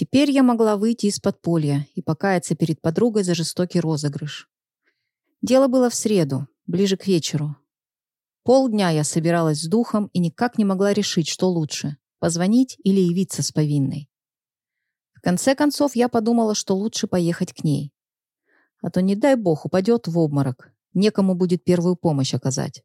Теперь я могла выйти из подполья и покаяться перед подругой за жестокий розыгрыш. Дело было в среду, ближе к вечеру. Полдня я собиралась с духом и никак не могла решить, что лучше — позвонить или явиться с повинной. В конце концов, я подумала, что лучше поехать к ней. А то, не дай бог, упадет в обморок. Некому будет первую помощь оказать.